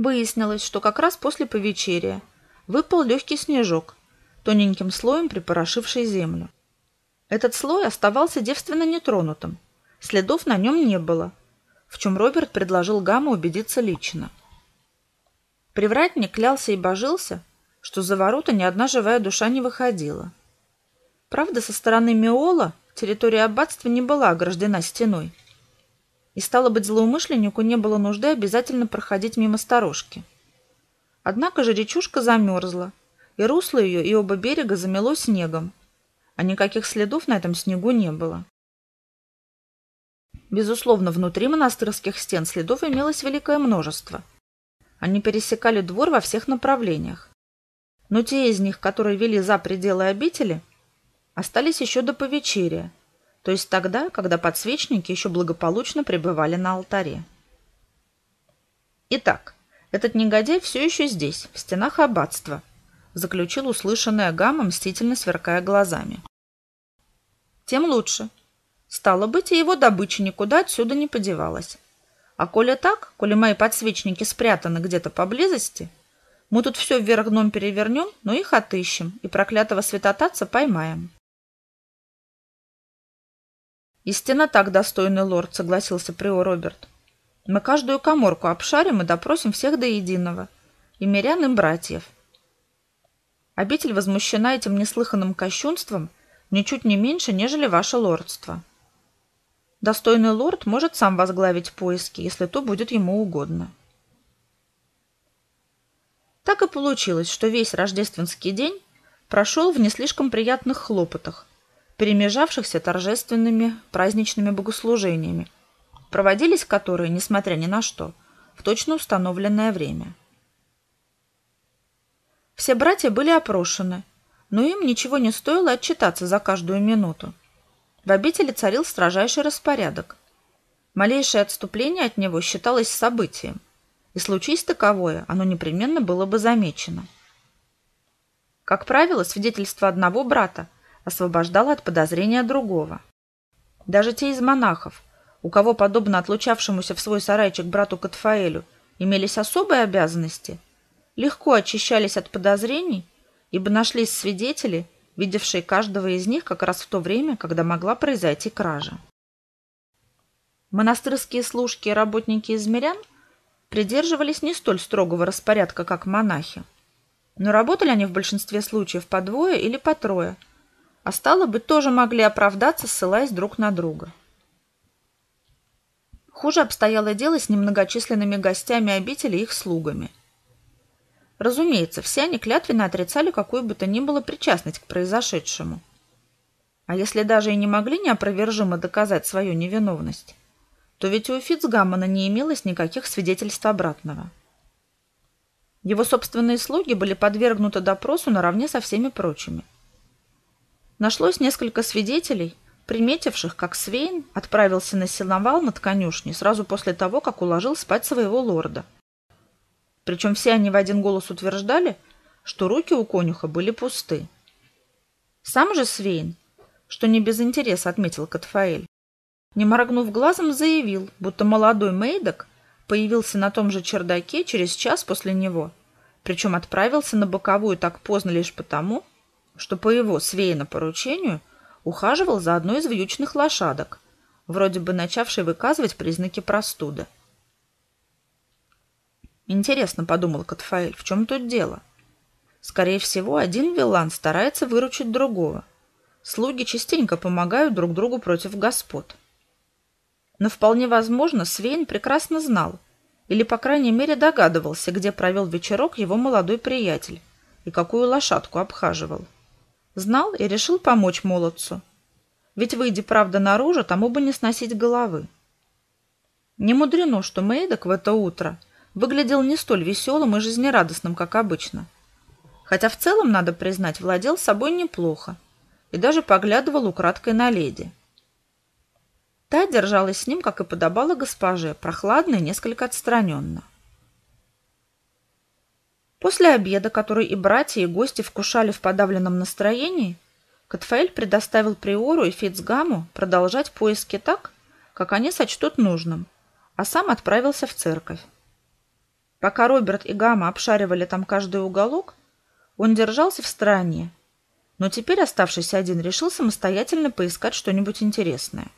Выяснилось, что как раз после повечерия выпал легкий снежок, тоненьким слоем припорошивший землю. Этот слой оставался девственно нетронутым, следов на нем не было, в чем Роберт предложил Гамму убедиться лично. Привратник клялся и божился, что за ворота ни одна живая душа не выходила. Правда, со стороны Миола территория аббатства не была ограждена стеной. И, стало быть, злоумышленнику не было нужды обязательно проходить мимо сторожки. Однако же речушка замерзла, и русло ее и оба берега замело снегом, а никаких следов на этом снегу не было. Безусловно, внутри монастырских стен следов имелось великое множество. Они пересекали двор во всех направлениях. Но те из них, которые вели за пределы обители, остались еще до повечерия, то есть тогда, когда подсвечники еще благополучно пребывали на алтаре. Итак, этот негодяй все еще здесь, в стенах аббатства, заключил услышанное Гамма, мстительно сверкая глазами. Тем лучше. Стало быть, и его добыча никуда отсюда не подевалась. А коли так, коли мои подсвечники спрятаны где-то поблизости, мы тут все вверх дном перевернем, но их отыщем и проклятого святотатца поймаем. «Истинно так, достойный лорд», — согласился приор Роберт. «Мы каждую коморку обшарим и допросим всех до единого, и мирян, и братьев». Обитель возмущена этим неслыханным кощунством ничуть не меньше, нежели ваше лордство. Достойный лорд может сам возглавить поиски, если то будет ему угодно. Так и получилось, что весь рождественский день прошел в не слишком приятных хлопотах, перемежавшихся торжественными праздничными богослужениями, проводились которые, несмотря ни на что, в точно установленное время. Все братья были опрошены, но им ничего не стоило отчитаться за каждую минуту. В обители царил строжайший распорядок. Малейшее отступление от него считалось событием, и случись таковое, оно непременно было бы замечено. Как правило, свидетельство одного брата – освобождала от подозрения другого. Даже те из монахов, у кого, подобно отлучавшемуся в свой сарайчик брату Катфаэлю, имелись особые обязанности, легко очищались от подозрений, ибо нашлись свидетели, видевшие каждого из них как раз в то время, когда могла произойти кража. Монастырские служки и работники измерян придерживались не столь строгого распорядка, как монахи, но работали они в большинстве случаев по двое или по трое – а стало быть, тоже могли оправдаться, ссылаясь друг на друга. Хуже обстояло дело с немногочисленными гостями обители и их слугами. Разумеется, все они клятвенно отрицали какую бы то ни было причастность к произошедшему. А если даже и не могли неопровержимо доказать свою невиновность, то ведь у Фицгаммона не имелось никаких свидетельств обратного. Его собственные слуги были подвергнуты допросу наравне со всеми прочими – Нашлось несколько свидетелей, приметивших, как Свейн отправился на сеновал над конюшней сразу после того, как уложил спать своего лорда. Причем все они в один голос утверждали, что руки у конюха были пусты. Сам же Свейн, что не без интереса отметил Катфаэль, не моргнув глазом, заявил, будто молодой Мейдок появился на том же чердаке через час после него, причем отправился на боковую так поздно лишь потому, что по его свеяно поручению ухаживал за одной из вьючных лошадок, вроде бы начавшей выказывать признаки простуды. Интересно, подумал Катфаэль, в чем тут дело? Скорее всего, один вилан старается выручить другого. Слуги частенько помогают друг другу против господ. Но вполне возможно, Свейн прекрасно знал, или, по крайней мере, догадывался, где провел вечерок его молодой приятель и какую лошадку обхаживал. Знал и решил помочь молодцу. Ведь, выйди правда наружу, тому бы не сносить головы. Не мудрено, что Мейдок в это утро выглядел не столь веселым и жизнерадостным, как обычно. Хотя в целом, надо признать, владел собой неплохо и даже поглядывал украдкой на леди. Та держалась с ним, как и подобало госпоже, прохладно и несколько отстраненно. После обеда, который и братья, и гости вкушали в подавленном настроении, Катфаэль предоставил Приору и Фицгаму продолжать поиски так, как они сочтут нужным, а сам отправился в церковь. Пока Роберт и Гамма обшаривали там каждый уголок, он держался в стороне, но теперь, оставшийся один, решил самостоятельно поискать что-нибудь интересное.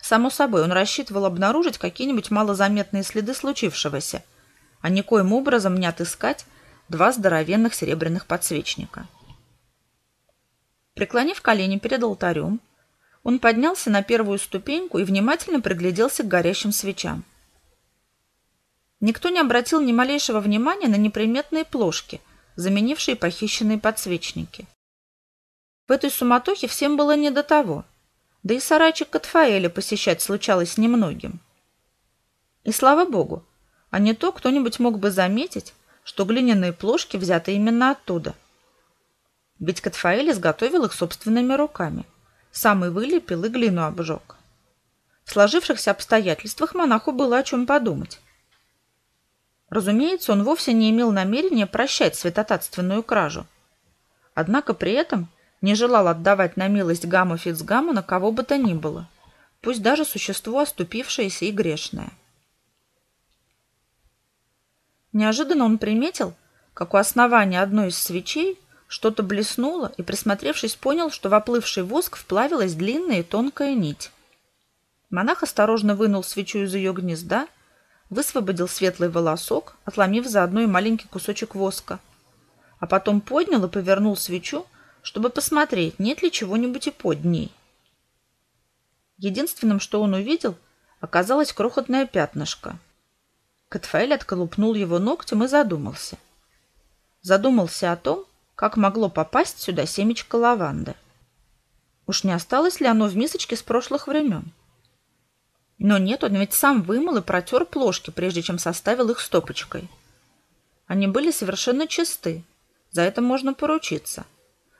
Само собой, он рассчитывал обнаружить какие-нибудь малозаметные следы случившегося, а никоим образом не отыскать два здоровенных серебряных подсвечника. Преклонив колени перед алтарем, он поднялся на первую ступеньку и внимательно пригляделся к горящим свечам. Никто не обратил ни малейшего внимания на неприметные плошки, заменившие похищенные подсвечники. В этой суматохе всем было не до того, да и сарайчик Катфаэля посещать случалось немногим. И слава богу, а не то кто-нибудь мог бы заметить, что глиняные плошки взяты именно оттуда. Ведь Катфаэль изготовил их собственными руками. Сам и вылепил, и глину обжег. В сложившихся обстоятельствах монаху было о чем подумать. Разумеется, он вовсе не имел намерения прощать святотатственную кражу. Однако при этом не желал отдавать на милость Гамму Фицгаммона кого бы то ни было, пусть даже существо оступившееся и грешное. Неожиданно он приметил, как у основания одной из свечей что-то блеснуло и, присмотревшись, понял, что в оплывший воск вплавилась длинная и тонкая нить. Монах осторожно вынул свечу из ее гнезда, высвободил светлый волосок, отломив заодно и маленький кусочек воска, а потом поднял и повернул свечу, чтобы посмотреть, нет ли чего-нибудь и под ней. Единственным, что он увидел, оказалось крохотное пятнышко. Катфаэль отколупнул его ногтем и задумался. Задумался о том, как могло попасть сюда семечко лаванды? Уж не осталось ли оно в мисочке с прошлых времен? Но нет, он ведь сам вымыл и протер плошки, прежде чем составил их стопочкой. Они были совершенно чисты. За это можно поручиться.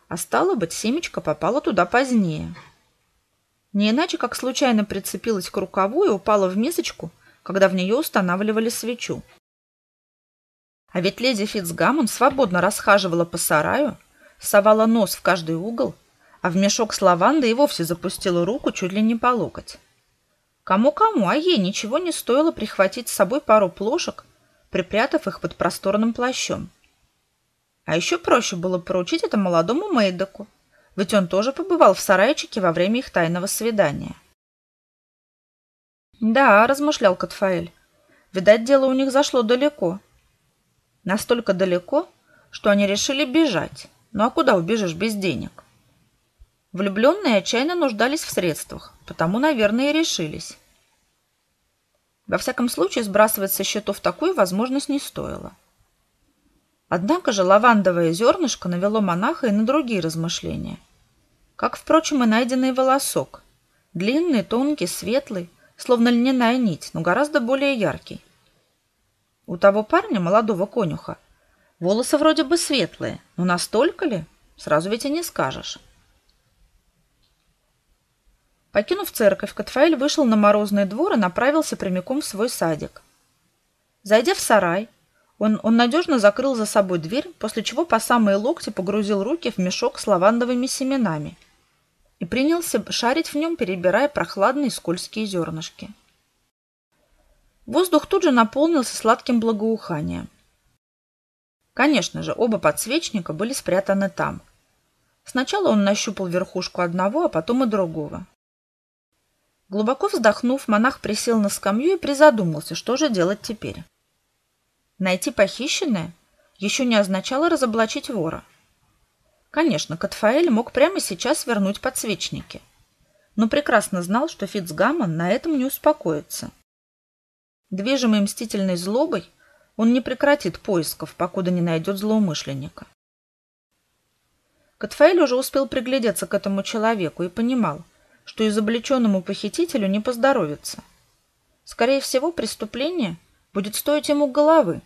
А стало быть, семечко попало туда позднее. Не иначе, как случайно прицепилась к рукаву и упала в мисочку, когда в нее устанавливали свечу. А ведь леди Фитцгаммон свободно расхаживала по сараю, совала нос в каждый угол, а в мешок с лавандой и вовсе запустила руку чуть ли не по локоть. Кому-кому, а ей ничего не стоило прихватить с собой пару плошек, припрятав их под просторным плащом. А еще проще было поручить это молодому Мейдоку, ведь он тоже побывал в сарайчике во время их тайного свидания. «Да», — размышлял Катфаэль, — «видать, дело у них зашло далеко». Настолько далеко, что они решили бежать. Ну а куда убежишь без денег? Влюбленные отчаянно нуждались в средствах, потому, наверное, и решились. Во всяком случае, сбрасывать со счетов такую возможность не стоило. Однако же лавандовое зернышко навело монаха и на другие размышления. Как, впрочем, и найденный волосок. Длинный, тонкий, светлый, словно льняная нить, но гораздо более яркий. У того парня, молодого конюха, волосы вроде бы светлые, но настолько ли? Сразу ведь и не скажешь. Покинув церковь, Катфаэль вышел на морозный двор и направился прямиком в свой садик. Зайдя в сарай, он, он надежно закрыл за собой дверь, после чего по самые локти погрузил руки в мешок с лавандовыми семенами и принялся шарить в нем, перебирая прохладные скользкие зернышки. Воздух тут же наполнился сладким благоуханием. Конечно же, оба подсвечника были спрятаны там. Сначала он нащупал верхушку одного, а потом и другого. Глубоко вздохнув, монах присел на скамью и призадумался, что же делать теперь. Найти похищенное еще не означало разоблачить вора. Конечно, Катфаэль мог прямо сейчас вернуть подсвечники, но прекрасно знал, что Фицгаммон на этом не успокоится. Движимый мстительной злобой, он не прекратит поисков, покуда не найдет злоумышленника. Катфаэль уже успел приглядеться к этому человеку и понимал, что изобличенному похитителю не поздоровится. Скорее всего, преступление будет стоить ему головы,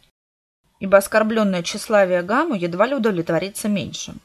ибо оскорбленное тщеславие Гаму едва ли удовлетворится меньшим.